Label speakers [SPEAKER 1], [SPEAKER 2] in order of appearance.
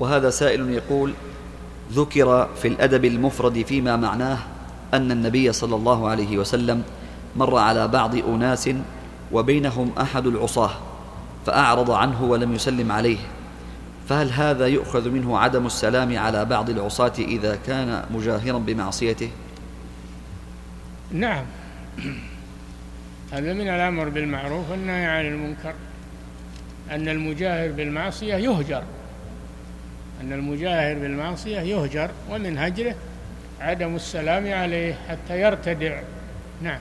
[SPEAKER 1] وهذا سائل يقول ذكر في الأدب المفرد فيما معناه أن النبي صلى الله عليه وسلم مر على بعض أناس وبينهم أحد العصاة فأعرض عنه ولم يسلم عليه فهل هذا يؤخذ منه عدم السلام على بعض العصاة إذا كان مجاهرا بمعصيته؟
[SPEAKER 2] نعم. هذا من الأمر بالمعروف والنهي عن المنكر أن المجاهر بالمعصية يهجر. أن المجاهر بالمعصية يهجر ومن هجره عدم السلام عليه حتى يرتدع. نعم.